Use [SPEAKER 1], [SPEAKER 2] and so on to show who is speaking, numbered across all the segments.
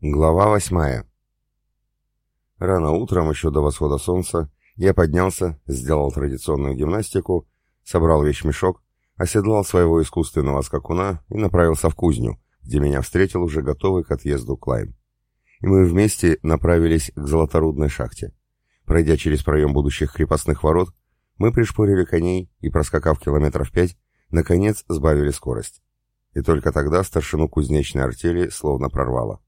[SPEAKER 1] Глава восьмая. Рано утром, еще до восхода солнца, я поднялся, сделал традиционную гимнастику, собрал вещмешок, оседлал своего искусственного скакуна и направился в кузню, где меня встретил уже готовый к отъезду Клайм. И мы вместе направились к золоторудной шахте. Пройдя через проем будущих крепостных ворот, мы пришпорили коней и, проскакав километров пять, наконец сбавили скорость. И только тогда старшину кузнечной артели словно прорвало.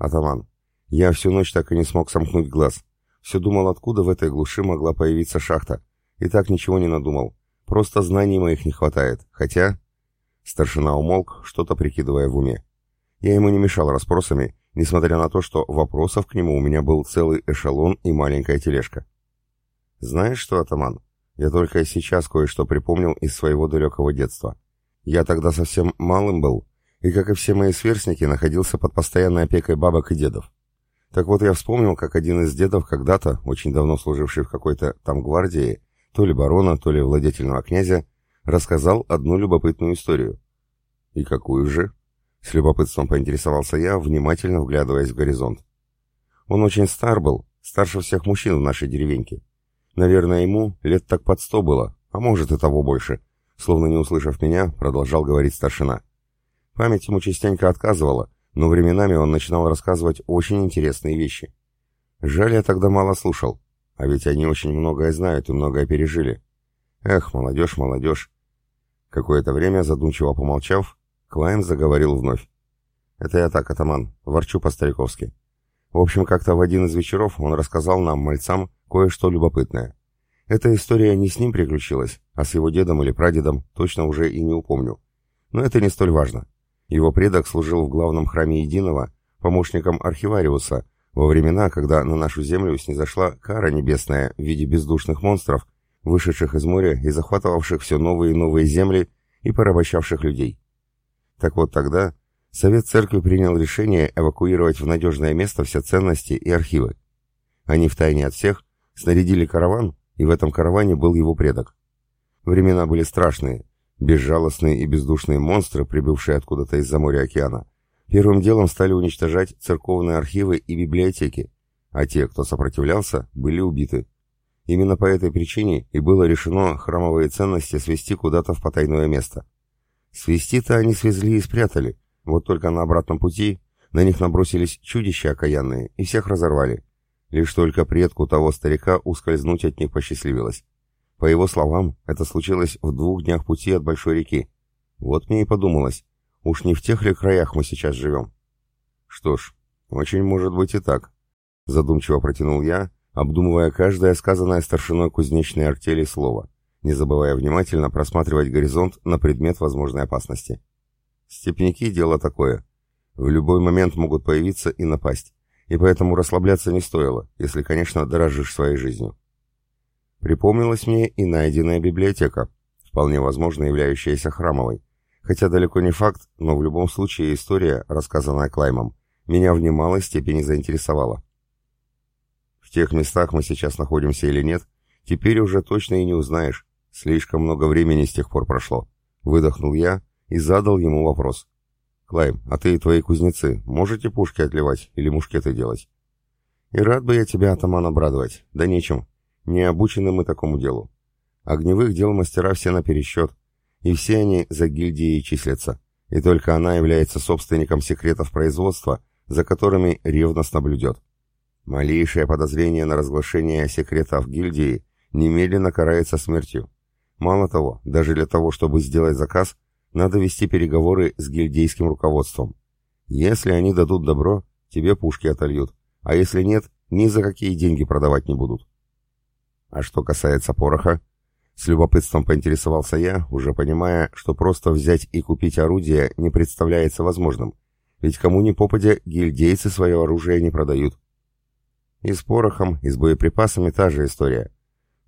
[SPEAKER 1] «Атаман, я всю ночь так и не смог сомкнуть глаз. Все думал, откуда в этой глуши могла появиться шахта. И так ничего не надумал. Просто знаний моих не хватает. Хотя...» Старшина умолк, что-то прикидывая в уме. Я ему не мешал расспросами, несмотря на то, что вопросов к нему у меня был целый эшелон и маленькая тележка. «Знаешь что, атаман, я только сейчас кое-что припомнил из своего далекого детства. Я тогда совсем малым был, и, как и все мои сверстники, находился под постоянной опекой бабок и дедов. Так вот, я вспомнил, как один из дедов, когда-то, очень давно служивший в какой-то там гвардии, то ли барона, то ли владетельного князя, рассказал одну любопытную историю. «И какую же?» — с любопытством поинтересовался я, внимательно вглядываясь в горизонт. Он очень стар был, старше всех мужчин в нашей деревеньке. Наверное, ему лет так под сто было, а может и того больше. Словно не услышав меня, продолжал говорить старшина. Память ему частенько отказывала, но временами он начинал рассказывать очень интересные вещи. Жаль, я тогда мало слушал, а ведь они очень многое знают и многое пережили. Эх, молодежь, молодежь. Какое-то время, задумчиво помолчав, Клайм заговорил вновь. Это я так, атаман, ворчу по-стариковски. В общем, как-то в один из вечеров он рассказал нам, мальцам, кое-что любопытное. Эта история не с ним приключилась, а с его дедом или прадедом, точно уже и не упомню. Но это не столь важно. Его предок служил в главном храме Единого помощником архивариуса во времена, когда на нашу землю снизошла кара небесная в виде бездушных монстров, вышедших из моря и захватывавших все новые и новые земли и порабощавших людей. Так вот тогда Совет Церкви принял решение эвакуировать в надежное место все ценности и архивы. Они втайне от всех снарядили караван, и в этом караване был его предок. Времена были страшные, Безжалостные и бездушные монстры, прибывшие откуда-то из-за моря океана, первым делом стали уничтожать церковные архивы и библиотеки, а те, кто сопротивлялся, были убиты. Именно по этой причине и было решено храмовые ценности свести куда-то в потайное место. Свести-то они свезли и спрятали, вот только на обратном пути на них набросились чудища окаянные и всех разорвали. Лишь только предку того старика ускользнуть от них посчастливилось. По его словам, это случилось в двух днях пути от большой реки. Вот мне и подумалось, уж не в тех ли краях мы сейчас живем? Что ж, очень может быть и так. Задумчиво протянул я, обдумывая каждое сказанное старшиной кузнечной артели слово, не забывая внимательно просматривать горизонт на предмет возможной опасности. Степняки — дело такое. В любой момент могут появиться и напасть, и поэтому расслабляться не стоило, если, конечно, дорожишь своей жизнью. Припомнилась мне и найденная библиотека, вполне возможно являющаяся храмовой. Хотя далеко не факт, но в любом случае история, рассказанная Клаймом, меня в немалой степени заинтересовала. В тех местах мы сейчас находимся или нет, теперь уже точно и не узнаешь. Слишком много времени с тех пор прошло. Выдохнул я и задал ему вопрос. «Клайм, а ты и твои кузнецы можете пушки отливать или мушкеты делать?» «И рад бы я тебя, атаман, обрадовать. Да нечем. Не обучены мы такому делу. Огневых дел мастера все напересчет, и все они за гильдией числятся, и только она является собственником секретов производства, за которыми ревностно блюдет. Малейшее подозрение на разглашение секретов гильдии немедленно карается смертью. Мало того, даже для того, чтобы сделать заказ, надо вести переговоры с гильдейским руководством. Если они дадут добро, тебе пушки отольют, а если нет, ни за какие деньги продавать не будут. А что касается пороха, с любопытством поинтересовался я, уже понимая, что просто взять и купить орудие не представляется возможным, ведь кому ни попадя, гильдейцы свое оружие не продают. И с порохом, и с боеприпасами та же история.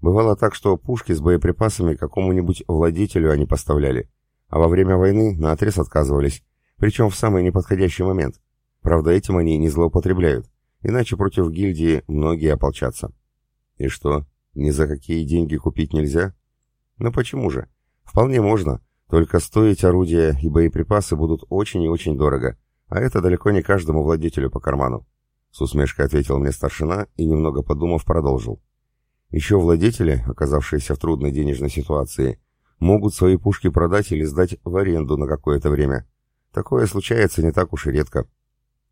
[SPEAKER 1] Бывало так, что пушки с боеприпасами какому-нибудь владетелю они поставляли, а во время войны наотрез отказывались, причем в самый неподходящий момент. Правда, этим они не злоупотребляют, иначе против гильдии многие ополчатся. И что, ни за какие деньги купить нельзя? Ну почему же? Вполне можно, только стоить орудия и боеприпасы будут очень и очень дорого, а это далеко не каждому владетелю по карману. С усмешкой ответил мне старшина и, немного подумав, продолжил. Еще владетели, оказавшиеся в трудной денежной ситуации, могут свои пушки продать или сдать в аренду на какое-то время. Такое случается не так уж и редко.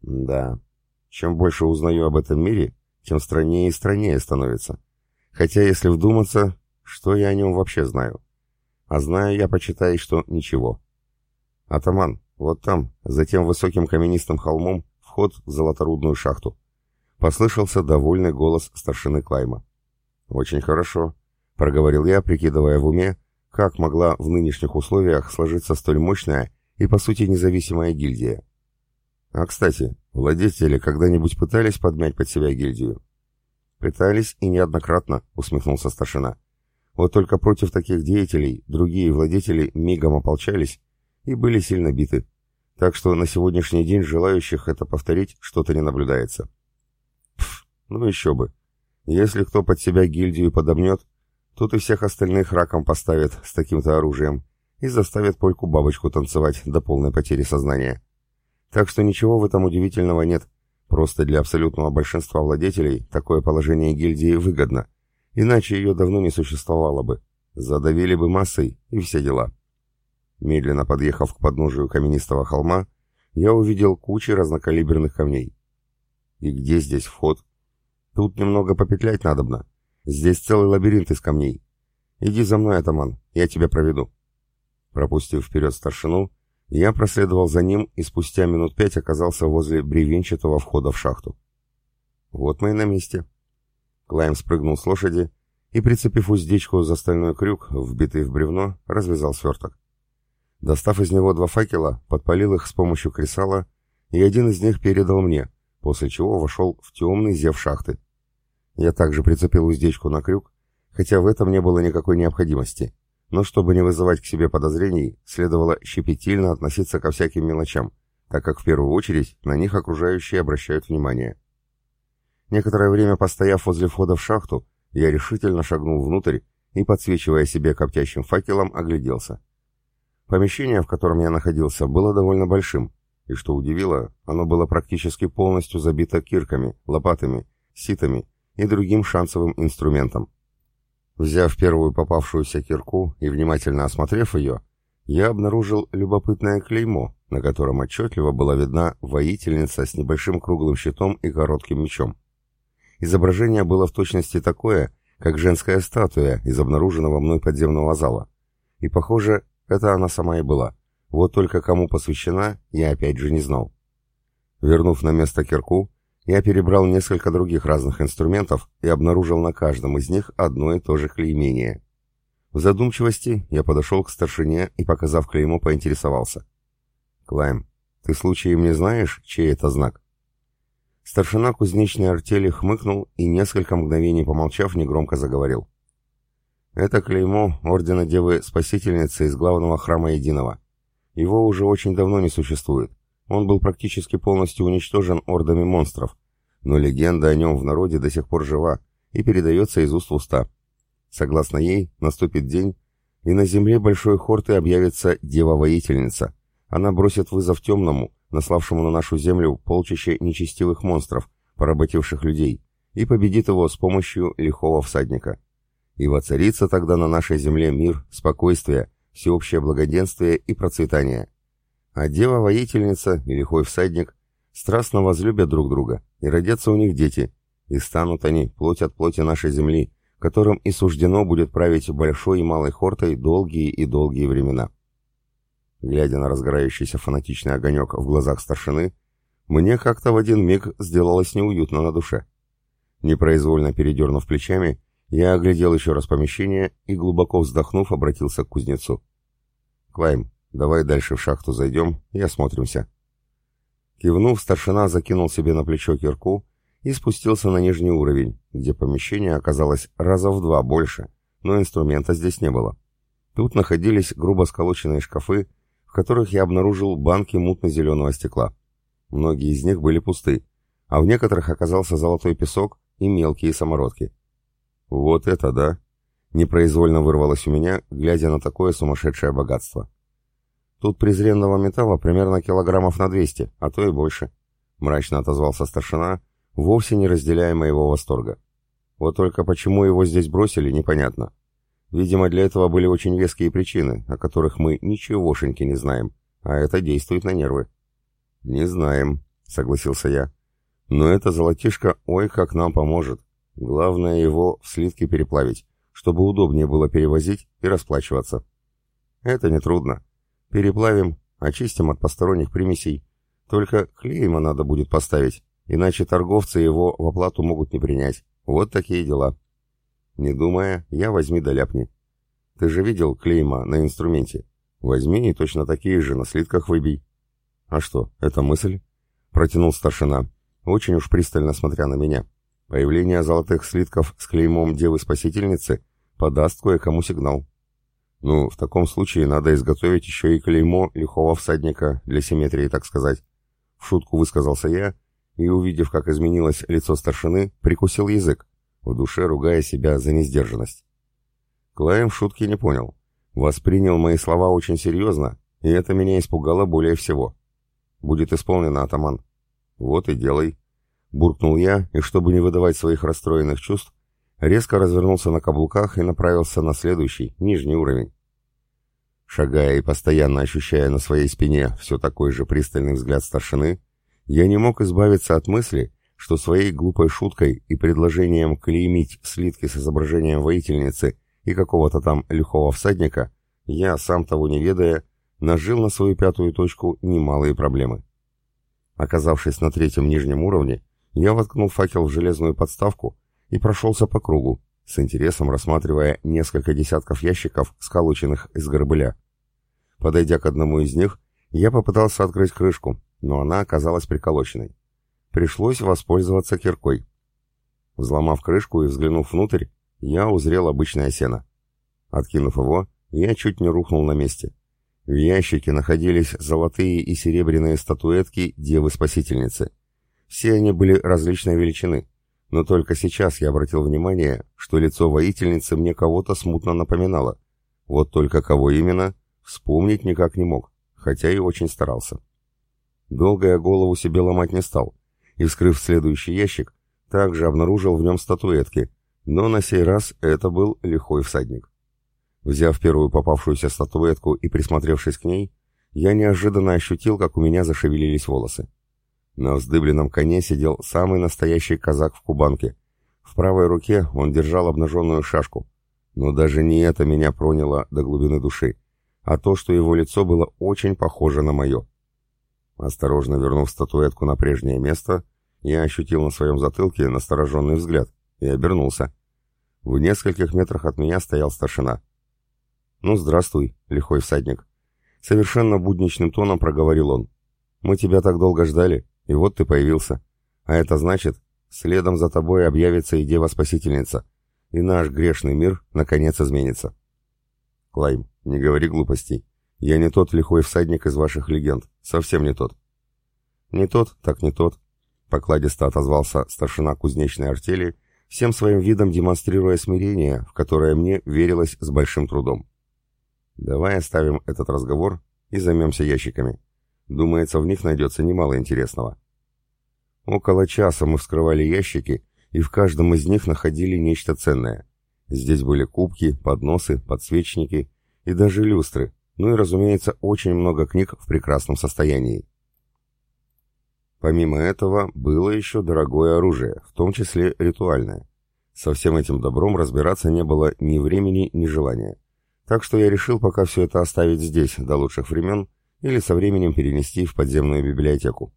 [SPEAKER 1] Да, чем больше узнаю об этом мире, тем страннее и страннее становится. Хотя, если вдуматься, что я о нем вообще знаю? А знаю я, почитай, что ничего. Атаман, вот там, за тем высоким каменистым холмом, вход в золоторудную шахту. Послышался довольный голос старшины Клайма. «Очень хорошо», — проговорил я, прикидывая в уме, как могла в нынешних условиях сложиться столь мощная и, по сути, независимая гильдия. А, кстати, владетели когда-нибудь пытались подмять под себя гильдию? Пытались и неоднократно, усмехнулся старшина. Вот только против таких деятелей другие владетели мигом ополчались и были сильно биты. Так что на сегодняшний день желающих это повторить что-то не наблюдается. Пф, ну еще бы. Если кто под себя гильдию подомнет, тут и всех остальных раком поставит с таким-то оружием и заставит польку-бабочку танцевать до полной потери сознания. Так что ничего в этом удивительного нет. Просто для абсолютного большинства владетелей такое положение гильдии выгодно. Иначе ее давно не существовало бы. Задавили бы массой и все дела. Медленно подъехав к подножию каменистого холма, я увидел кучи разнокалиберных камней. И где здесь вход? Тут немного попетлять надобно. Здесь целый лабиринт из камней. Иди за мной, атаман, я тебя проведу. Пропустив вперед старшину, я проследовал за ним и спустя минут пять оказался возле бревенчатого входа в шахту. Вот мы и на месте. Клайм спрыгнул с лошади и, прицепив уздечку за стальной крюк, вбитый в бревно, развязал сверток. Достав из него два факела, подпалил их с помощью кресала, и один из них передал мне, после чего вошел в темный зев шахты. Я также прицепил уздечку на крюк, хотя в этом не было никакой необходимости, но чтобы не вызывать к себе подозрений, следовало щепетильно относиться ко всяким мелочам, так как в первую очередь на них окружающие обращают внимание. Некоторое время постояв возле входа в шахту, я решительно шагнул внутрь и, подсвечивая себе коптящим факелом, огляделся. Помещение, в котором я находился, было довольно большим, и, что удивило, оно было практически полностью забито кирками, лопатами, ситами и другим шансовым инструментом. Взяв первую попавшуюся кирку и внимательно осмотрев ее, я обнаружил любопытное клеймо, на котором отчетливо была видна воительница с небольшим круглым щитом и коротким мечом. Изображение было в точности такое, как женская статуя из обнаруженного мной подземного зала. И, похоже, это она сама и была. Вот только кому посвящена, я опять же не знал. Вернув на место кирку, я перебрал несколько других разных инструментов и обнаружил на каждом из них одно и то же клеймение. В задумчивости я подошел к старшине и, показав клеймо, поинтересовался. «Клайм, ты случаем не знаешь, чей это знак?» Старшина кузнечной артели хмыкнул и, несколько мгновений помолчав, негромко заговорил. Это клеймо Ордена Девы Спасительницы из главного храма Единого. Его уже очень давно не существует. Он был практически полностью уничтожен ордами монстров, но легенда о нем в народе до сих пор жива и передается из уст в уста. Согласно ей, наступит день, и на земле Большой Хорты объявится Дева-Воительница. Она бросит вызов темному, наславшему на нашу землю полчище нечестивых монстров, поработивших людей, и победит его с помощью лихого всадника и воцарится тогда на нашей земле мир, спокойствие, всеобщее благоденствие и процветание. А дева-воительница и лихой всадник страстно возлюбят друг друга, и родятся у них дети, и станут они плоть от плоти нашей земли, которым и суждено будет править большой и малой хортой долгие и долгие времена. Глядя на разгорающийся фанатичный огонек в глазах старшины, мне как-то в один миг сделалось неуютно на душе. Непроизвольно передернув плечами, я оглядел еще раз помещение и, глубоко вздохнув, обратился к кузнецу. «Клайм, давай дальше в шахту зайдем и осмотримся». Кивнув, старшина закинул себе на плечо кирку и спустился на нижний уровень, где помещение оказалось раза в два больше, но инструмента здесь не было. Тут находились грубо сколоченные шкафы, в которых я обнаружил банки мутно-зеленого стекла. Многие из них были пусты, а в некоторых оказался золотой песок и мелкие самородки. «Вот это да!» — непроизвольно вырвалось у меня, глядя на такое сумасшедшее богатство. Тут презренного металла примерно килограммов на 200, а то и больше. Мрачно отозвался старшина, вовсе не разделяя моего восторга. Вот только почему его здесь бросили, непонятно. Видимо, для этого были очень веские причины, о которых мы ничегошеньки не знаем, а это действует на нервы. «Не знаем», — согласился я. «Но это золотишко ой как нам поможет. Главное его в слитки переплавить, чтобы удобнее было перевозить и расплачиваться». «Это нетрудно. Переплавим, очистим от посторонних примесей. Только клейма надо будет поставить, иначе торговцы его в оплату могут не принять. Вот такие дела». Не думая, я возьми да ляпни. Ты же видел клейма на инструменте? Возьми и точно такие же на слитках выбей. А что, это мысль? Протянул старшина, очень уж пристально смотря на меня. Появление золотых слитков с клеймом Девы-Спасительницы подаст кое-кому сигнал. Ну, в таком случае надо изготовить еще и клеймо лихого всадника для симметрии, так сказать. В шутку высказался я, и, увидев, как изменилось лицо старшины, прикусил язык в душе ругая себя за несдержанность. Клайм шутки не понял. Воспринял мои слова очень серьезно, и это меня испугало более всего. «Будет исполнено, атаман». «Вот и делай», — буркнул я, и чтобы не выдавать своих расстроенных чувств, резко развернулся на каблуках и направился на следующий, нижний уровень. Шагая и постоянно ощущая на своей спине все такой же пристальный взгляд старшины, я не мог избавиться от мысли, что своей глупой шуткой и предложением клеймить слитки с изображением воительницы и какого-то там лихого всадника, я, сам того не ведая, нажил на свою пятую точку немалые проблемы. Оказавшись на третьем нижнем уровне, я воткнул факел в железную подставку и прошелся по кругу, с интересом рассматривая несколько десятков ящиков, сколоченных из горбыля. Подойдя к одному из них, я попытался открыть крышку, но она оказалась приколоченной. Пришлось воспользоваться киркой. Взломав крышку и взглянув внутрь, я узрел обычное сено. Откинув его, я чуть не рухнул на месте. В ящике находились золотые и серебряные статуэтки Девы-Спасительницы. Все они были различной величины, но только сейчас я обратил внимание, что лицо воительницы мне кого-то смутно напоминало. Вот только кого именно, вспомнить никак не мог, хотя и очень старался. Долго я голову себе ломать не стал, и, вскрыв следующий ящик, также обнаружил в нем статуэтки, но на сей раз это был лихой всадник. Взяв первую попавшуюся статуэтку и присмотревшись к ней, я неожиданно ощутил, как у меня зашевелились волосы. На вздыбленном коне сидел самый настоящий казак в кубанке. В правой руке он держал обнаженную шашку. Но даже не это меня проняло до глубины души, а то, что его лицо было очень похоже на мое. Осторожно вернув статуэтку на прежнее место, я ощутил на своем затылке настороженный взгляд и обернулся. В нескольких метрах от меня стоял старшина. «Ну, здравствуй, лихой всадник». Совершенно будничным тоном проговорил он. «Мы тебя так долго ждали, и вот ты появился. А это значит, следом за тобой объявится и Дева-Спасительница, и наш грешный мир, наконец, изменится». «Клайм, не говори глупостей. Я не тот лихой всадник из ваших легенд, совсем не тот». «Не тот, так не тот», Покладисто отозвался старшина кузнечной артели, всем своим видом демонстрируя смирение, в которое мне верилось с большим трудом. «Давай оставим этот разговор и займемся ящиками. Думается, в них найдется немало интересного». Около часа мы вскрывали ящики, и в каждом из них находили нечто ценное. Здесь были кубки, подносы, подсвечники и даже люстры, ну и, разумеется, очень много книг в прекрасном состоянии. Помимо этого, было еще дорогое оружие, в том числе ритуальное. Со всем этим добром разбираться не было ни времени, ни желания. Так что я решил пока все это оставить здесь, до лучших времен, или со временем перенести в подземную библиотеку.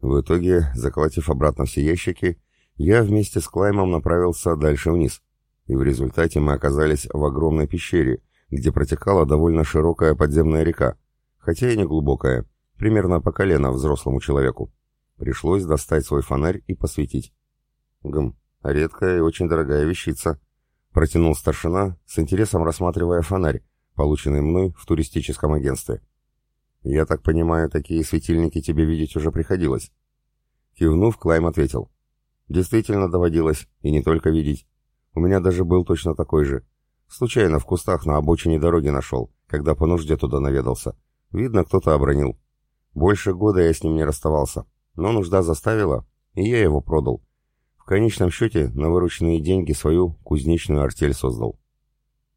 [SPEAKER 1] В итоге, заколотив обратно все ящики, я вместе с Клаймом направился дальше вниз, и в результате мы оказались в огромной пещере, где протекала довольно широкая подземная река, хотя и не глубокая, примерно по колено взрослому человеку. Пришлось достать свой фонарь и посветить. Гм, редкая и очень дорогая вещица. Протянул старшина, с интересом рассматривая фонарь, полученный мной в туристическом агентстве. «Я так понимаю, такие светильники тебе видеть уже приходилось?» Кивнув, Клайм ответил. «Действительно доводилось, и не только видеть. У меня даже был точно такой же. Случайно в кустах на обочине дороги нашел, когда по нужде туда наведался. Видно, кто-то обронил. Больше года я с ним не расставался, но нужда заставила, и я его продал. В конечном счете на вырученные деньги свою кузнечную артель создал.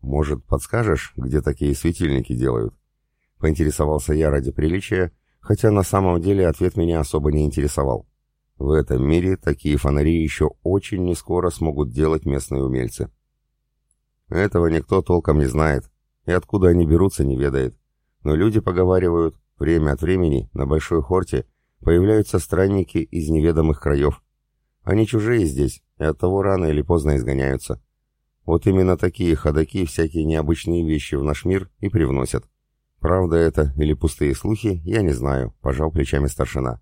[SPEAKER 1] Может, подскажешь, где такие светильники делают? Поинтересовался я ради приличия, хотя на самом деле ответ меня особо не интересовал. В этом мире такие фонари еще очень нескоро смогут делать местные умельцы. Этого никто толком не знает, и откуда они берутся, не ведает. Но люди поговаривают, время от времени на Большой Хорте появляются странники из неведомых краев. Они чужие здесь, и оттого рано или поздно изгоняются. Вот именно такие ходаки всякие необычные вещи в наш мир и привносят. Правда это или пустые слухи, я не знаю, пожал плечами старшина.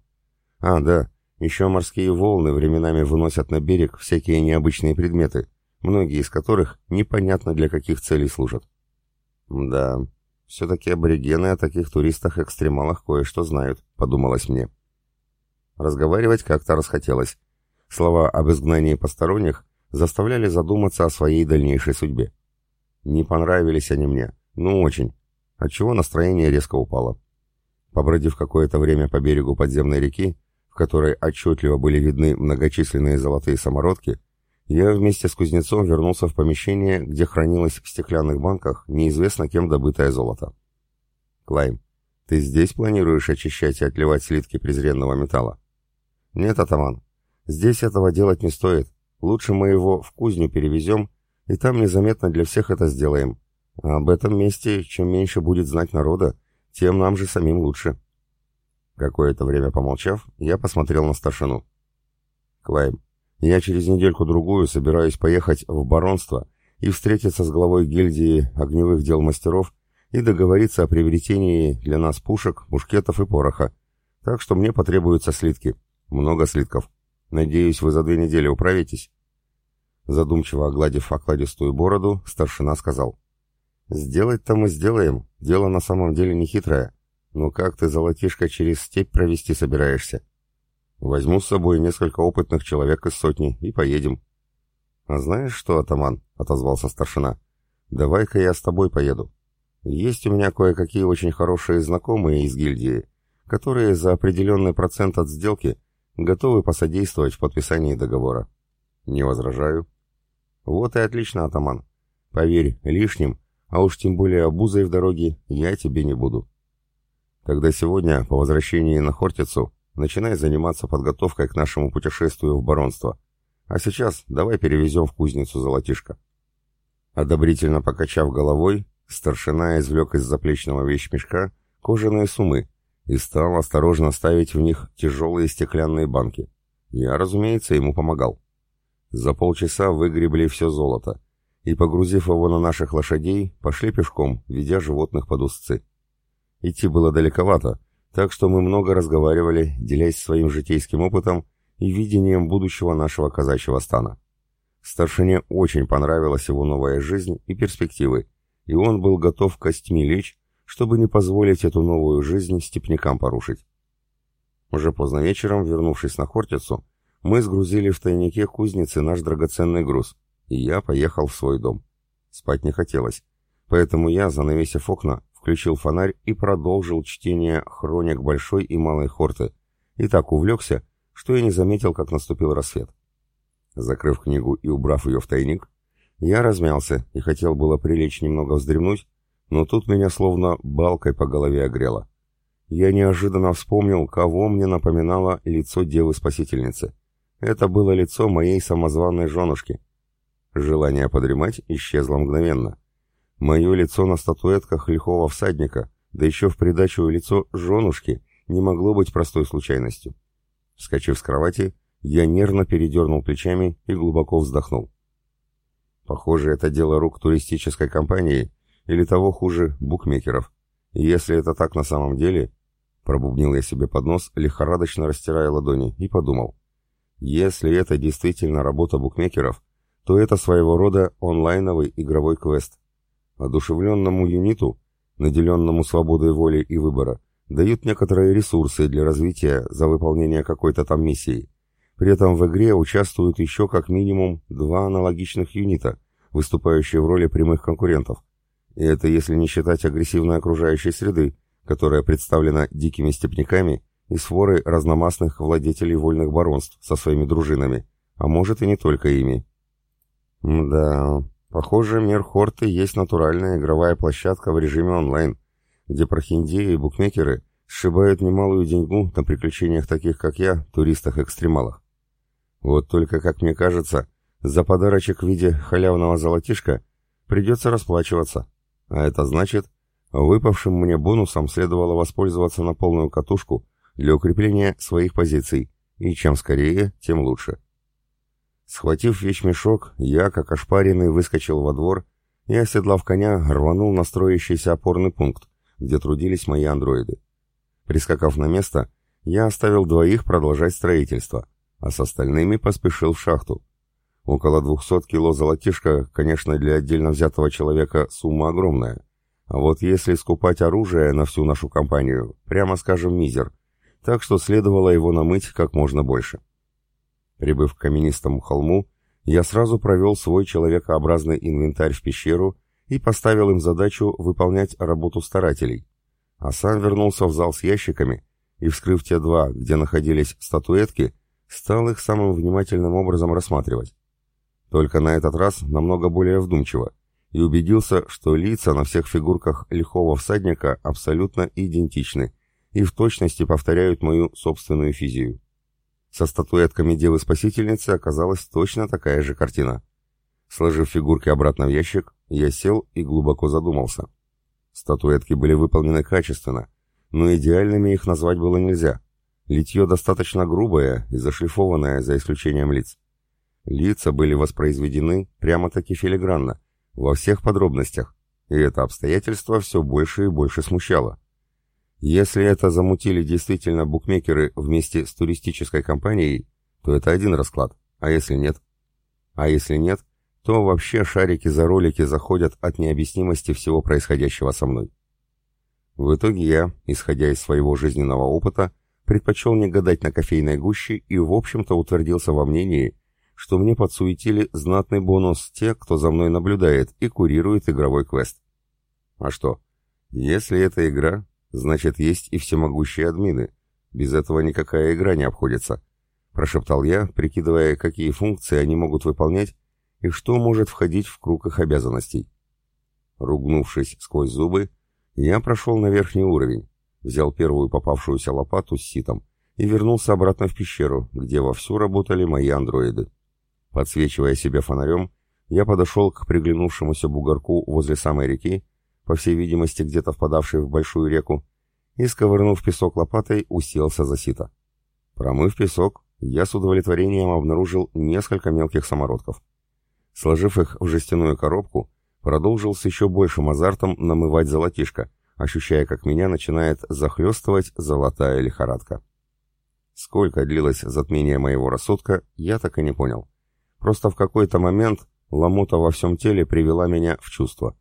[SPEAKER 1] А, да, еще морские волны временами выносят на берег всякие необычные предметы, многие из которых непонятно для каких целей служат. Да, все-таки аборигены о таких туристах-экстремалах кое-что знают, подумалось мне. Разговаривать как-то расхотелось. Слова об изгнании посторонних заставляли задуматься о своей дальнейшей судьбе. Не понравились они мне, ну очень, отчего настроение резко упало. Побродив какое-то время по берегу подземной реки, в которой отчетливо были видны многочисленные золотые самородки, я вместе с кузнецом вернулся в помещение, где хранилось в стеклянных банках неизвестно кем добытое золото. «Клайм, ты здесь планируешь очищать и отливать слитки презренного металла?» «Нет, атаман, здесь этого делать не стоит. Лучше мы его в кузню перевезем, и там незаметно для всех это сделаем. Об этом месте, чем меньше будет знать народа, тем нам же самим лучше». Какое-то время помолчав, я посмотрел на старшину. «Клайм, я через недельку-другую собираюсь поехать в баронство и встретиться с главой гильдии огневых дел мастеров и договориться о приобретении для нас пушек, мушкетов и пороха. Так что мне потребуются слитки. Много слитков. Надеюсь, вы за две недели управитесь?» Задумчиво огладив окладистую бороду, старшина сказал. «Сделать-то мы сделаем. Дело на самом деле не хитрое. «Ну как ты, золотишко, через степь провести собираешься?» «Возьму с собой несколько опытных человек из сотни и поедем». «А знаешь что, атаман?» — отозвался старшина. «Давай-ка я с тобой поеду. Есть у меня кое-какие очень хорошие знакомые из гильдии, которые за определенный процент от сделки готовы посодействовать в подписании договора». «Не возражаю». «Вот и отлично, атаман. Поверь, лишним, а уж тем более обузой в дороге, я тебе не буду». Тогда сегодня, по возвращении на Хортицу, начинай заниматься подготовкой к нашему путешествию в баронство. А сейчас давай перевезем в кузницу золотишко». Одобрительно покачав головой, старшина извлек из заплечного вещмешка кожаные сумы и стал осторожно ставить в них тяжелые стеклянные банки. Я, разумеется, ему помогал. За полчаса выгребли все золото и, погрузив его на наших лошадей, пошли пешком, ведя животных под узцы. Идти было далековато, так что мы много разговаривали, делясь своим житейским опытом и видением будущего нашего казачьего стана. Старшине очень понравилась его новая жизнь и перспективы, и он был готов костьми лечь, чтобы не позволить эту новую жизнь степнякам порушить. Уже поздно вечером, вернувшись на Хортицу, мы сгрузили в тайнике кузницы наш драгоценный груз, и я поехал в свой дом. Спать не хотелось, поэтому я, занавесив окна, включил фонарь и продолжил чтение хроник Большой и Малой Хорты, и так увлекся, что я не заметил, как наступил рассвет. Закрыв книгу и убрав ее в тайник, я размялся и хотел было прилечь немного вздремнуть, но тут меня словно балкой по голове огрело. Я неожиданно вспомнил, кого мне напоминало лицо девы-спасительницы. Это было лицо моей самозванной женушки. Желание подремать исчезло мгновенно. Мое лицо на статуэтках лихого всадника, да еще в придачу лицо женушки, не могло быть простой случайностью. Вскочив с кровати, я нервно передернул плечами и глубоко вздохнул. Похоже, это дело рук туристической компании или того хуже букмекеров. И если это так на самом деле, пробубнил я себе под нос, лихорадочно растирая ладони, и подумал. Если это действительно работа букмекеров, то это своего рода онлайновый игровой квест, Одушевленному юниту, наделенному свободой воли и выбора, дают некоторые ресурсы для развития за выполнение какой-то там миссии. При этом в игре участвуют еще как минимум два аналогичных юнита, выступающие в роли прямых конкурентов. И это если не считать агрессивной окружающей среды, которая представлена дикими степняками и сворой разномастных владетелей вольных баронств со своими дружинами, а может и не только ими. Да, похоже, мир Хорты есть натуральная игровая площадка в режиме онлайн, где прохиндеи и букмекеры сшибают немалую деньгу на приключениях таких, как я, туристах-экстремалах. Вот только, как мне кажется, за подарочек в виде халявного золотишка придется расплачиваться. А это значит, выпавшим мне бонусом следовало воспользоваться на полную катушку для укрепления своих позиций, и чем скорее, тем лучше. Схватив вещмешок, я, как ошпаренный, выскочил во двор и, оседлав коня, рванул на строящийся опорный пункт, где трудились мои андроиды. Прискакав на место, я оставил двоих продолжать строительство, а с остальными поспешил в шахту. Около 200 кило золотишка, конечно, для отдельно взятого человека сумма огромная. А вот если скупать оружие на всю нашу компанию, прямо скажем, мизер, так что следовало его намыть как можно больше. Прибыв к каменистому холму, я сразу провел свой человекообразный инвентарь в пещеру и поставил им задачу выполнять работу старателей, а сам вернулся в зал с ящиками и, вскрыв те два, где находились статуэтки, стал их самым внимательным образом рассматривать. Только на этот раз намного более вдумчиво, и убедился, что лица на всех фигурках лихого всадника абсолютно идентичны и в точности повторяют мою собственную физию. Со статуэтками Девы-Спасительницы оказалась точно такая же картина. Сложив фигурки обратно в ящик, я сел и глубоко задумался. Статуэтки были выполнены качественно, но идеальными их назвать было нельзя. Литье достаточно грубое и зашлифованное, за исключением лиц. Лица были воспроизведены прямо-таки филигранно, во всех подробностях, и это обстоятельство все больше и больше смущало. Если это замутили действительно букмекеры вместе с туристической компанией, то это один расклад, а если нет? А если нет, то вообще шарики за ролики заходят от необъяснимости всего происходящего со мной. В итоге я, исходя из своего жизненного опыта, предпочел не гадать на кофейной гуще и, в общем-то, утвердился во мнении, что мне подсуетили знатный бонус те, кто за мной наблюдает и курирует игровой квест. А что? Если это игра, значит есть и всемогущие админы. Без этого никакая игра не обходится. Прошептал я, прикидывая, какие функции они могут выполнять и что может входить в круг их обязанностей. Ругнувшись сквозь зубы, я прошел на верхний уровень, взял первую попавшуюся лопату с ситом и вернулся обратно в пещеру, где вовсю работали мои андроиды. Подсвечивая себе фонарем, я подошел к приглянувшемуся бугорку возле самой реки, по всей видимости где-то впадавшей в большую реку, и, сковырнув песок лопатой, уселся за сито. Промыв песок, я с удовлетворением обнаружил несколько мелких самородков. Сложив их в жестяную коробку, продолжил с еще большим азартом намывать золотишко, ощущая, как меня начинает захлестывать золотая лихорадка. Сколько длилось затмение моего рассудка, я так и не понял. Просто в какой-то момент ломота во всем теле привела меня в чувство.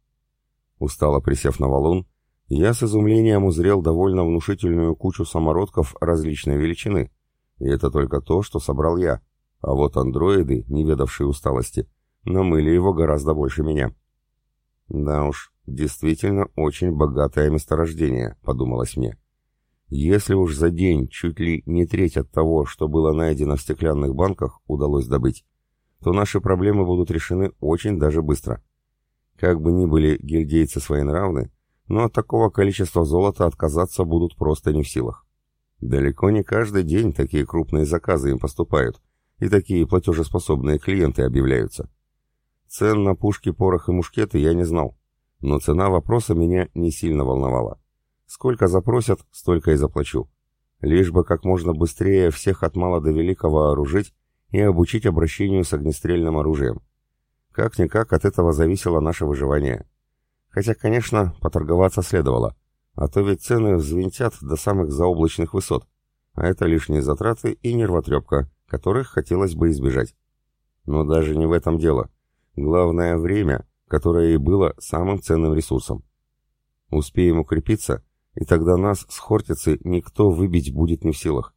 [SPEAKER 1] Устало присев на валун, я с изумлением узрел довольно внушительную кучу самородков различной величины. И это только то, что собрал я. А вот андроиды, не ведавшие усталости, намыли его гораздо больше меня. Да уж, действительно очень богатое месторождение, подумалось мне. Если уж за день чуть ли не треть от того, что было найдено в стеклянных банках, удалось добыть, то наши проблемы будут решены очень даже быстро. Как бы ни были гильдейцы своенравны, но от такого количества золота отказаться будут просто не в силах. Далеко не каждый день такие крупные заказы им поступают, и такие платежеспособные клиенты объявляются. Цен на пушки, порох и мушкеты я не знал, но цена вопроса меня не сильно волновала. Сколько запросят, столько и заплачу. Лишь бы как можно быстрее всех от мала до велика вооружить и обучить обращению с огнестрельным оружием. Как-никак от этого зависело наше выживание. Хотя, конечно, поторговаться следовало, а то ведь цены взвинтят до самых заоблачных высот, а это лишние затраты и нервотрепка, которых хотелось бы избежать. Но даже не в этом дело. Главное — время, которое и было самым ценным ресурсом. Успеем укрепиться, и тогда нас с Хортицы никто выбить будет не в силах.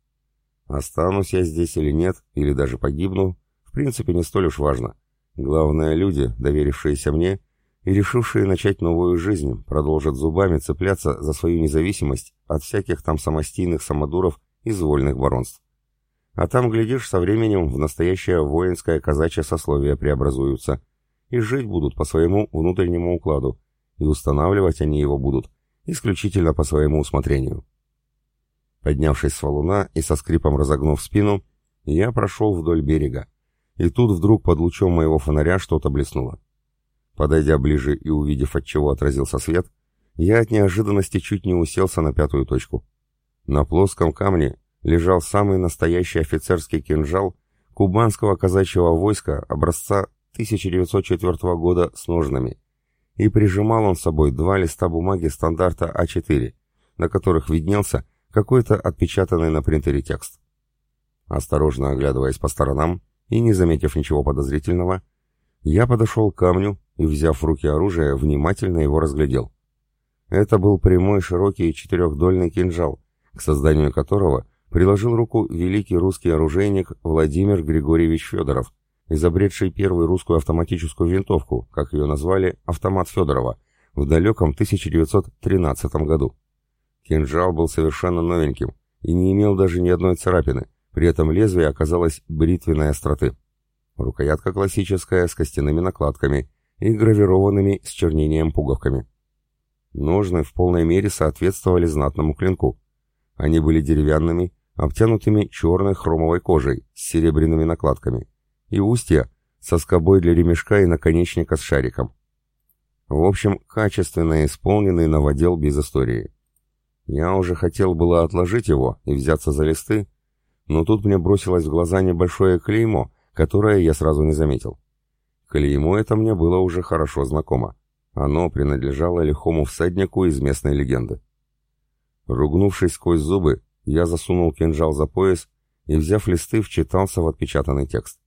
[SPEAKER 1] Останусь я здесь или нет, или даже погибну, в принципе не столь уж важно. Главное, люди, доверившиеся мне, и решившие начать новую жизнь продолжат зубами цепляться за свою независимость от всяких там самостийных самодуров из вольных баронств. А там, глядишь, со временем в настоящее воинское казачье сословие преобразуются, и жить будут по своему внутреннему укладу, и устанавливать они его будут исключительно по своему усмотрению. Поднявшись с валуна и со скрипом разогнув спину, я прошел вдоль берега, и тут вдруг под лучом моего фонаря что-то блеснуло. Подойдя ближе и увидев, от чего отразился свет, я от неожиданности чуть не уселся на пятую точку. На плоском камне лежал самый настоящий офицерский кинжал кубанского казачьего войска образца 1904 года с ножнами, и прижимал он с собой два листа бумаги стандарта А4, на которых виднелся какой-то отпечатанный на принтере текст. Осторожно оглядываясь по сторонам и не заметив ничего подозрительного, я подошел к камню и, взяв в руки оружие, внимательно его разглядел. Это был прямой широкий четырехдольный кинжал, к созданию которого приложил руку великий русский оружейник Владимир Григорьевич Федоров, изобретший первую русскую автоматическую винтовку, как ее назвали, автомат Федорова, в далеком 1913 году. Кинжал был совершенно новеньким и не имел даже ни одной царапины, при этом лезвие оказалось бритвенной остроты. Рукоятка классическая, с костяными накладками и гравированными с чернением пуговками. Ножны в полной мере соответствовали знатному клинку. Они были деревянными, обтянутыми черной хромовой кожей с серебряными накладками и устья со скобой для ремешка и наконечника с шариком. В общем, качественно исполненный новодел без истории. Я уже хотел было отложить его и взяться за листы, но тут мне бросилось в глаза небольшое клеймо, которое я сразу не заметил. Клеймо это мне было уже хорошо знакомо. Оно принадлежало лихому всаднику из местной легенды. Ругнувшись сквозь зубы, я засунул кинжал за пояс и, взяв листы, вчитался в отпечатанный текст.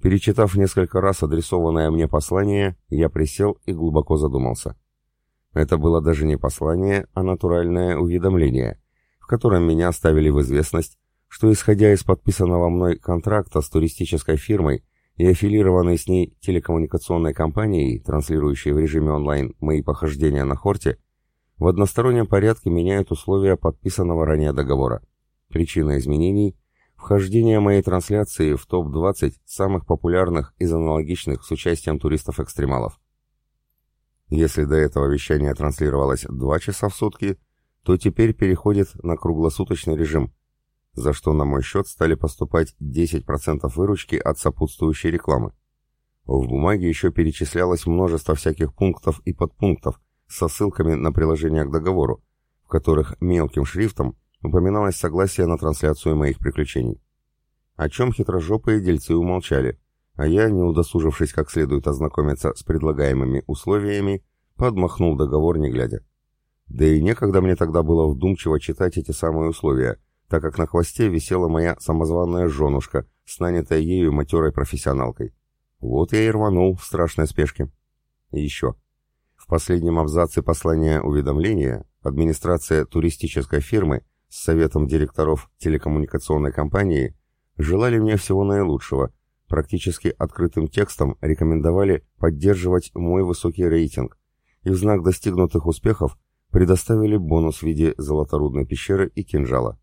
[SPEAKER 1] Перечитав несколько раз адресованное мне послание, я присел и глубоко задумался. Это было даже не послание, а натуральное уведомление, в котором меня оставили в известность, что, исходя из подписанного мной контракта с туристической фирмой и аффилированной с ней телекоммуникационной компанией, транслирующей в режиме онлайн мои похождения на Хорте, в одностороннем порядке меняют условия подписанного ранее договора. Причина изменений Вхождение моей трансляции в топ-20 самых популярных из аналогичных с участием туристов-экстремалов. Если до этого вещание транслировалось 2 часа в сутки, то теперь переходит на круглосуточный режим, за что на мой счет стали поступать 10% выручки от сопутствующей рекламы. В бумаге еще перечислялось множество всяких пунктов и подпунктов со ссылками на приложение к договору, в которых мелким шрифтом упоминалось согласие на трансляцию моих приключений. О чем хитрожопые дельцы умолчали, а я, не удосужившись как следует ознакомиться с предлагаемыми условиями, подмахнул договор не глядя. Да и некогда мне тогда было вдумчиво читать эти самые условия, так как на хвосте висела моя самозванная женушка с нанятая ею матерой профессионалкой. Вот я и рванул в страшной спешке. И еще. В последнем абзаце послания уведомления администрация туристической фирмы с советом директоров телекоммуникационной компании желали мне всего наилучшего, практически открытым текстом рекомендовали поддерживать мой высокий рейтинг и в знак достигнутых успехов предоставили бонус в виде золоторудной пещеры и кинжала.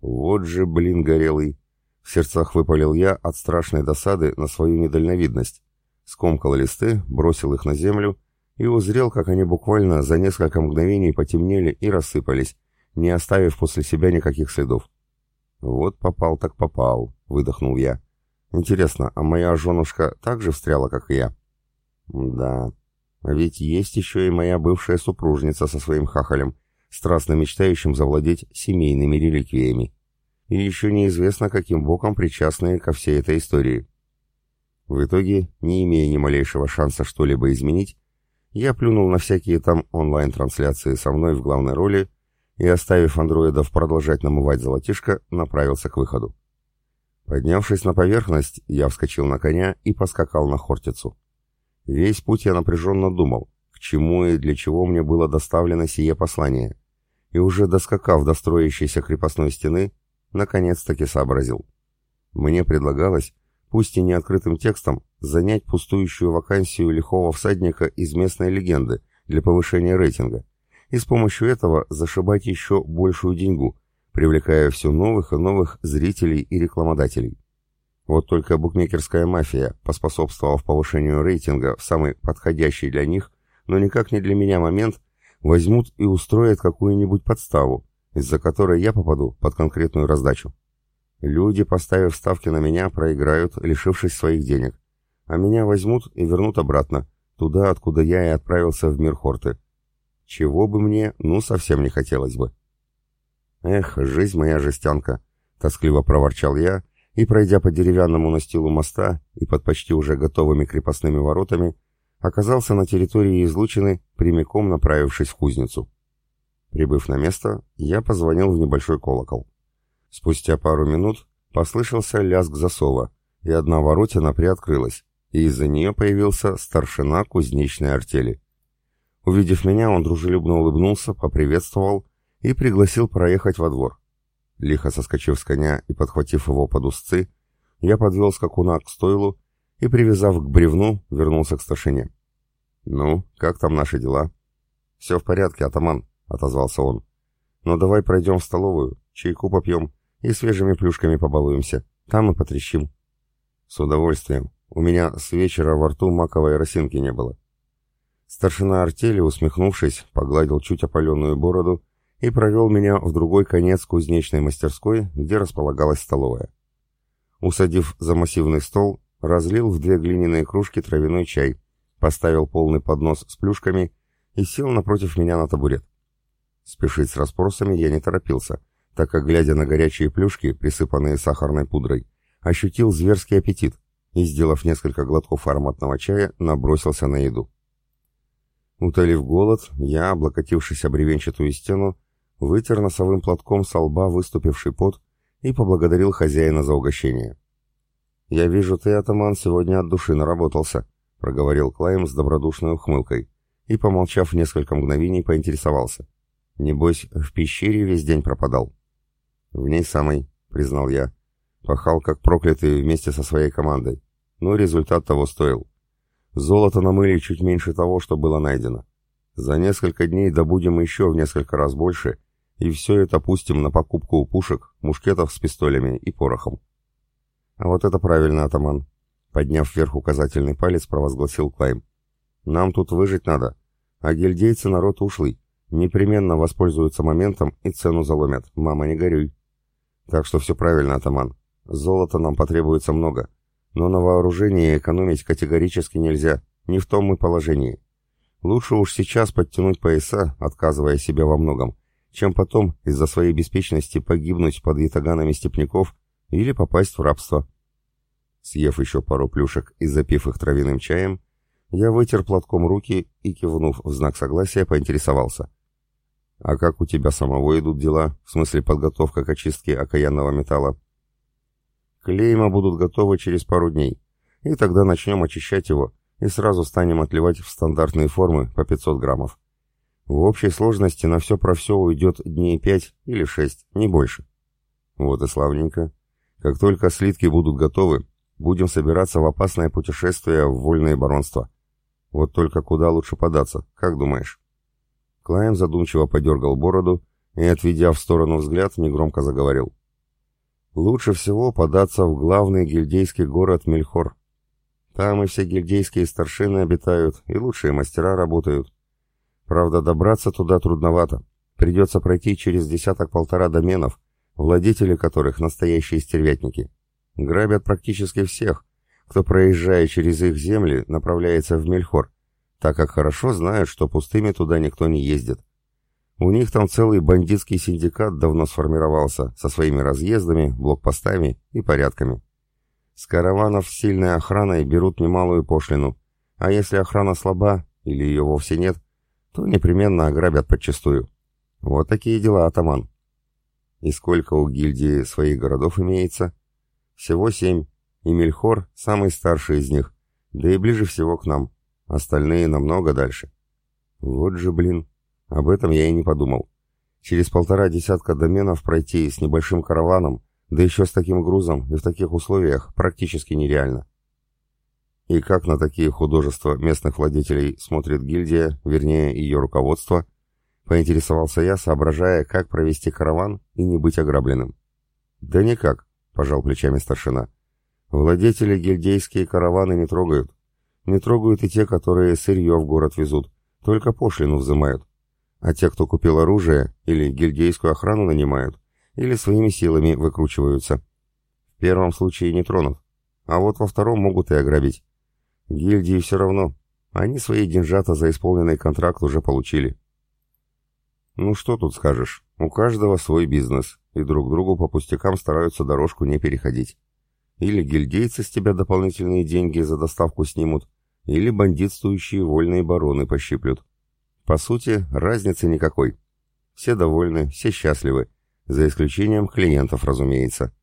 [SPEAKER 1] Вот же, блин, горелый! В сердцах выпалил я от страшной досады на свою недальновидность. Скомкал листы, бросил их на землю и узрел, как они буквально за несколько мгновений потемнели и рассыпались, не оставив после себя никаких следов. «Вот попал так попал», — выдохнул я. «Интересно, а моя женушка так же встряла, как и я?» «Да, ведь есть еще и моя бывшая супружница со своим хахалем, страстно мечтающим завладеть семейными реликвиями. И еще неизвестно, каким боком причастны ко всей этой истории». В итоге, не имея ни малейшего шанса что-либо изменить, я плюнул на всякие там онлайн-трансляции со мной в главной роли и, оставив андроидов продолжать намывать золотишко, направился к выходу. Поднявшись на поверхность, я вскочил на коня и поскакал на Хортицу. Весь путь я напряженно думал, чему и для чего мне было доставлено сие послание, и уже доскакав до строящейся крепостной стены, наконец-таки сообразил. Мне предлагалось, пусть и не открытым текстом, занять пустующую вакансию лихого всадника из местной легенды для повышения рейтинга и с помощью этого зашибать еще большую деньгу, привлекая все новых и новых зрителей и рекламодателей. Вот только букмекерская мафия, поспособствовав повышению рейтинга в самый подходящий для них, но никак не для меня момент, возьмут и устроят какую-нибудь подставу, из-за которой я попаду под конкретную раздачу. Люди, поставив ставки на меня, проиграют, лишившись своих денег, а меня возьмут и вернут обратно, туда, откуда я и отправился в мир Хорты. Чего бы мне, ну, совсем не хотелось бы. «Эх, жизнь моя жестянка!» — тоскливо проворчал я, и, пройдя по деревянному настилу моста и под почти уже готовыми крепостными воротами, оказался на территории излучины, прямиком направившись в кузницу. Прибыв на место, я позвонил в небольшой колокол. Спустя пару минут послышался лязг засова, и одна воротина приоткрылась, и из-за нее появился старшина кузнечной артели. Увидев меня, он дружелюбно улыбнулся, поприветствовал и пригласил проехать во двор. Лихо соскочив с коня и подхватив его под узцы, я подвел скакуна к стойлу и, привязав к бревну, вернулся к старшине. «Ну, как там наши дела?» «Все в порядке, атаман», — отозвался он. «Но давай пройдем в столовую, чайку попьем и свежими плюшками побалуемся. Там и потрещим». «С удовольствием. У меня с вечера во рту маковой росинки не было». Старшина артели, усмехнувшись, погладил чуть опаленную бороду и провел меня в другой конец кузнечной мастерской, где располагалась столовая. Усадив за массивный стол, разлил в две глиняные кружки травяной чай, поставил полный поднос с плюшками и сел напротив меня на табурет. Спешить с расспросами я не торопился, так как, глядя на горячие плюшки, присыпанные сахарной пудрой, ощутил зверский аппетит и, сделав несколько глотков ароматного чая, набросился на еду. Утолив голод, я, облокотившись об бревенчатую стену, вытер носовым платком со лба выступивший пот и поблагодарил хозяина за угощение. «Я вижу, ты, атаман, сегодня от души наработался», — проговорил Клайм с добродушной ухмылкой и, помолчав несколько мгновений, поинтересовался. «Небось, в пещере весь день пропадал?» «В ней самой», — признал я. Пахал как проклятый вместе со своей командой. Но результат того стоил. Золото намыли чуть меньше того, что было найдено. За несколько дней добудем еще в несколько раз больше и все это пустим на покупку пушек, мушкетов с пистолями и порохом. Вот это правильно, атаман. Подняв вверх указательный палец, провозгласил Клайм. Нам тут выжить надо, а гильдейцы народ ушлый. Непременно воспользуются моментом и цену заломят. Мама, не горюй. Так что все правильно, атаман. Золота нам потребуется много. Но на вооружении экономить категорически нельзя. Не в том мы положении. Лучше уж сейчас подтянуть пояса, отказывая себе во многом, чем потом из-за своей беспечности погибнуть под ятаганами степняков или попасть в рабство. Съев еще пару плюшек и запив их травяным чаем, я вытер платком руки и, кивнув в знак согласия, поинтересовался. «А как у тебя самого идут дела, в смысле подготовка к очистке окаянного металла?» «Клейма будут готовы через пару дней, и тогда начнем очищать его и сразу станем отливать в стандартные формы по 500 граммов. В общей сложности на все про все уйдет дней пять или шесть, не больше. Вот и славненько. Как только слитки будут готовы, будем собираться в опасное путешествие в вольное баронство. Вот только куда лучше податься, как думаешь?» Клайм задумчиво подергал бороду и, отведя в сторону взгляд, негромко заговорил. «Лучше всего податься в главный гильдейский город Мельхор. Там и все гильдейские старшины обитают, и лучшие мастера работают. Правда, добраться туда трудновато. Придется пройти через десяток-полтора доменов, владетели которых настоящие стервятники. Грабят практически всех, кто, проезжая через их земли, направляется в Мельхор, так как хорошо знают, что пустыми туда никто не ездит. У них там целый бандитский синдикат давно сформировался, со своими разъездами, блокпостами и порядками. С караванов с сильной охраной берут немалую пошлину, а если охрана слаба или ее вовсе нет, то непременно ограбят подчистую. Вот такие дела, атаман. И сколько у гильдии своих городов имеется? Всего семь, и Мельхор самый старший из них, да и ближе всего к нам. Остальные намного дальше. Вот же, блин, об этом я и не подумал. Через полтора десятка доменов пройти с небольшим караваном, да еще с таким грузом и в таких условиях, практически нереально. И как на такие художества местных владетелей смотрит гильдия, вернее ее руководство, поинтересовался я, соображая, как провести караван и не быть ограбленным. «Да никак», — пожал плечами старшина. «Владетели гильдейские караваны не трогают. Не трогают и те, которые сырье в город везут, только пошлину взимают. А те, кто купил оружие, или гильдейскую охрану нанимают, или своими силами выкручиваются. В первом случае не тронут, а вот во втором могут и ограбить. Гильдии все равно, они свои деньжата за исполненный контракт уже получили. Ну что тут скажешь, у каждого свой бизнес, и друг другу по пустякам стараются дорожку не переходить. Или гильдейцы с тебя дополнительные деньги за доставку снимут, или бандитствующие вольные бароны пощиплют. По сути, разницы никакой. Все довольны, все счастливы, за исключением клиентов, разумеется.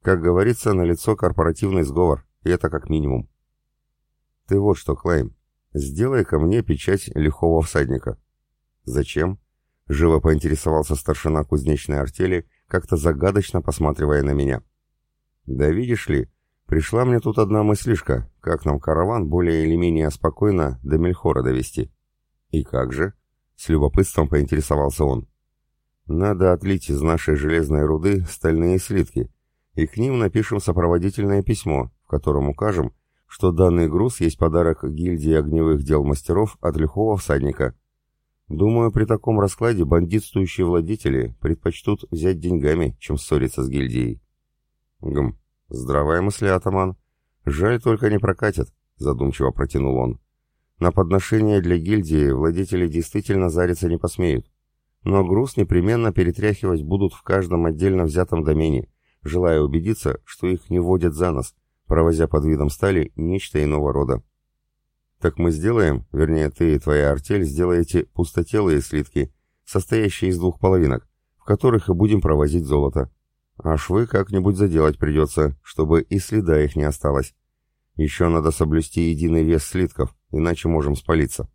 [SPEAKER 1] Как говорится, налицо корпоративный сговор, и это как минимум. Ты вот что, Клайм, сделай ко мне печать лихого всадника. Зачем? Живо поинтересовался старшина кузнечной артели, как-то загадочно посматривая на меня. Да видишь ли, пришла мне тут одна мыслишка, как нам караван более или менее спокойно до Мельхора довести. «И как же?» — с любопытством поинтересовался он. «Надо отлить из нашей железной руды стальные слитки, и к ним напишем сопроводительное письмо, в котором укажем, что данный груз есть подарок гильдии огневых дел мастеров от лихого всадника. Думаю, при таком раскладе бандитствующие владетели предпочтут взять деньгами, чем ссориться с гильдией». «Гм, здравая мысль, атаман. Жаль, только не прокатит», — задумчиво протянул он. На подношение для гильдии владетели действительно зариться не посмеют. Но груз непременно перетряхивать будут в каждом отдельно взятом домене, желая убедиться, что их не водят за нос, провозя под видом стали нечто иного рода. Так мы сделаем, вернее ты и твоя артель сделаете пустотелые слитки, состоящие из двух половинок, в которых и будем провозить золото. А швы как-нибудь заделать придется, чтобы и следа их не осталось. Еще надо соблюсти единый вес слитков, иначе можем спалиться.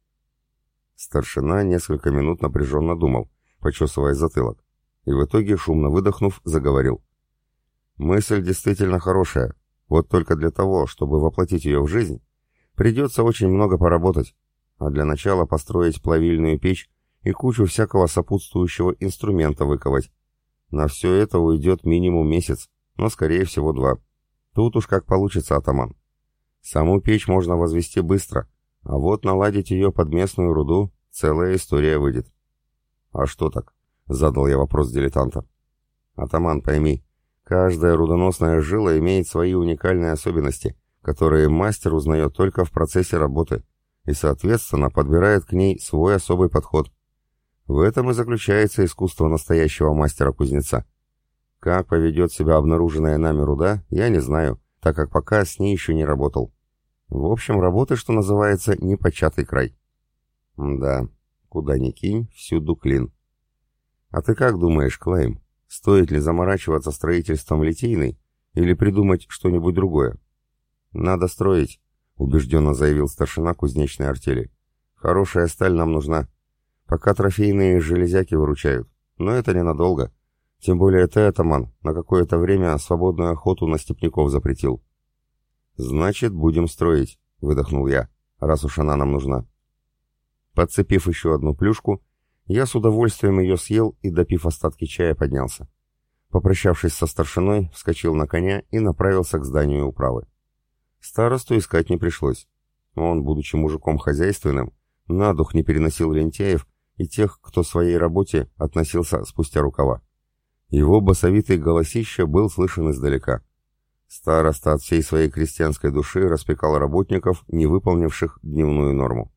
[SPEAKER 1] Старшина несколько минут напряженно думал, почесывая затылок, и в итоге, шумно выдохнув, заговорил. «Мысль действительно хорошая, вот только для того, чтобы воплотить ее в жизнь, придется очень много поработать, а для начала построить плавильную печь и кучу всякого сопутствующего инструмента выковать. На все это уйдет минимум месяц, но скорее всего два. Тут уж как получится, атаман. Саму печь можно возвести быстро, а вот наладить ее под местную руду — целая история выйдет. «А что так?» — задал я вопрос дилетанта. «Атаман, пойми, каждая рудоносная жила имеет свои уникальные особенности, которые мастер узнает только в процессе работы и, соответственно, подбирает к ней свой особый подход. В этом и заключается искусство настоящего мастера-кузнеца. Как поведет себя обнаруженная нами руда, я не знаю, так как пока с ней еще не работал. В общем, работы, что называется, непочатый край. Да, куда ни кинь, всюду клин. А ты как думаешь, Клайм, стоит ли заморачиваться строительством литейной или придумать что-нибудь другое? Надо строить, убежденно заявил старшина кузнечной артели. Хорошая сталь нам нужна. Пока трофейные железяки выручают. Но это ненадолго. Тем более ты, атаман, на какое-то время свободную охоту на степняков запретил. «Значит, будем строить», — выдохнул я, раз уж она нам нужна. Подцепив еще одну плюшку, я с удовольствием ее съел и, допив остатки чая, поднялся. Попрощавшись со старшиной, вскочил на коня и направился к зданию управы. Старосту искать не пришлось. Он, будучи мужиком хозяйственным, на дух не переносил лентяев и тех, кто своей работе относился спустя рукава. Его басовитый голосище был слышен издалека — Староста от всей своей крестьянской души распекал работников, не выполнивших дневную норму.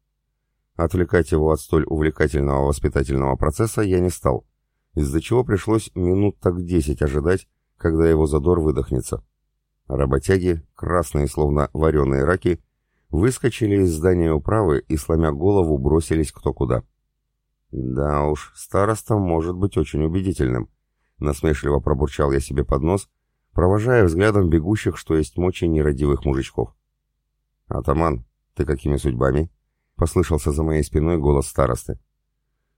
[SPEAKER 1] Отвлекать его от столь увлекательного воспитательного процесса я не стал, из-за чего пришлось минут так десять ожидать, когда его задор выдохнется. Работяги, красные словно вареные раки, выскочили из здания управы и, сломя голову, бросились кто куда. «Да уж, староста может быть очень убедительным», — насмешливо пробурчал я себе под нос, провожая взглядом бегущих, что есть мочи нерадивых мужичков. «Атаман, ты какими судьбами?» — послышался за моей спиной голос старосты.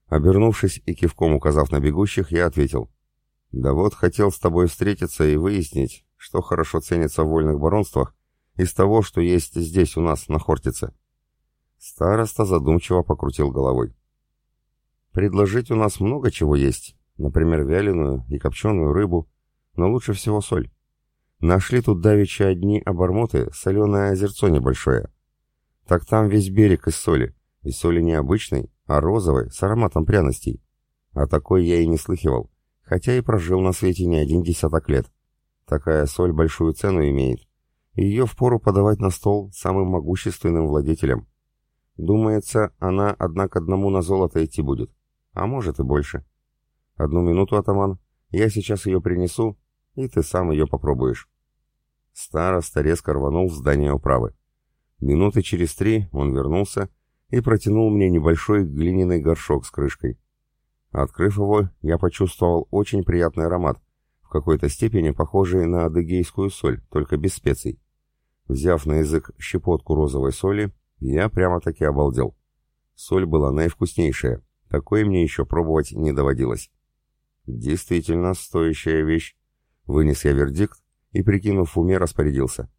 [SPEAKER 1] Обернувшись и кивком указав на бегущих, я ответил. «Да вот, хотел с тобой встретиться и выяснить, что хорошо ценится в вольных баронствах из того, что есть здесь у нас, на Хортице?» Староста задумчиво покрутил головой. «Предложить у нас много чего есть, например, вяленую и копченую рыбу, но лучше всего соль. Нашли тут давеча одни обормоты, соленое озерцо небольшое. Так там весь берег из соли, и соли не обычной, а розовой, с ароматом пряностей. А такой я и не слыхивал, хотя и прожил на свете не один десяток лет. Такая соль большую цену имеет, и ее впору подавать на стол самым могущественным владетелям. Думается, она одна к одному на золото идти будет, а может и больше. Одну минуту, атаман, я сейчас ее принесу, и ты сам ее попробуешь. Староста резко рванул в здание управы. Минуты через три он вернулся и протянул мне небольшой глиняный горшок с крышкой. Открыв его, я почувствовал очень приятный аромат, какой-то степени похожий на адыгейскую соль, только без специй. Взяв на язык щепотку розовой соли, я прямо-таки обалдел. Соль была наивкуснейшая, такое мне еще пробовать не доводилось. Действительно стоящая вещь. Вынес я вердикт и, прикинув в уме, распорядился.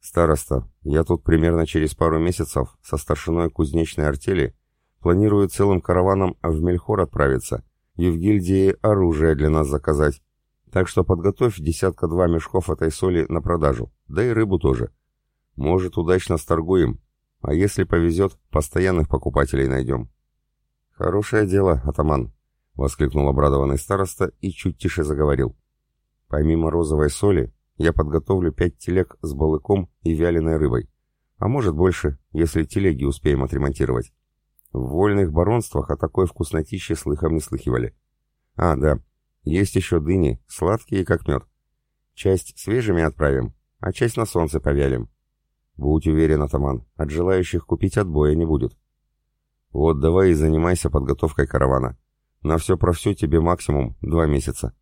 [SPEAKER 1] «Староста, я тут примерно через пару месяцев со старшиной кузнечной артели планирую целым караваном в Мельхор отправиться и в гильдии оружие для нас заказать. Так что подготовь десятка-два мешков этой соли на продажу, да и рыбу тоже. Может, удачно сторгуем, а если повезет, постоянных покупателей найдем». «Хорошее дело, атаман», — воскликнул обрадованный староста и чуть тише заговорил. «Помимо розовой соли, я подготовлю пять телег с балыком и вяленой рыбой. А может больше, если телеги успеем отремонтировать. В вольных баронствах о такой вкуснотище слыхом не слыхивали. А, да, есть еще дыни, сладкие как мед. Часть свежими отправим, а часть на солнце повялим. Будь уверен, атаман, от желающих купить отбоя не будет. Вот давай и занимайся подготовкой каравана. На все про все тебе максимум два месяца.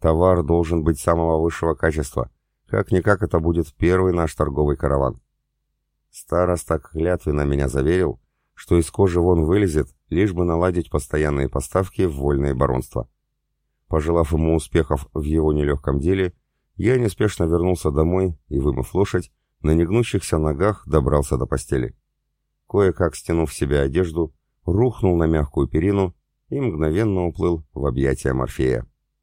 [SPEAKER 1] Товар должен быть самого высшего качества, как-никак это будет первый наш торговый караван. Староста клятвенно меня заверил, что из кожи вон вылезет, лишь бы наладить постоянные поставки в вольное баронство. Пожелав ему успехов в его нелегком деле, я неспешно вернулся домой и, вымыв лошадь, на негнущихся ногах добрался до постели. Кое-как стянув себе одежду, рухнул на мягкую перину и мгновенно уплыл в объятия Морфея.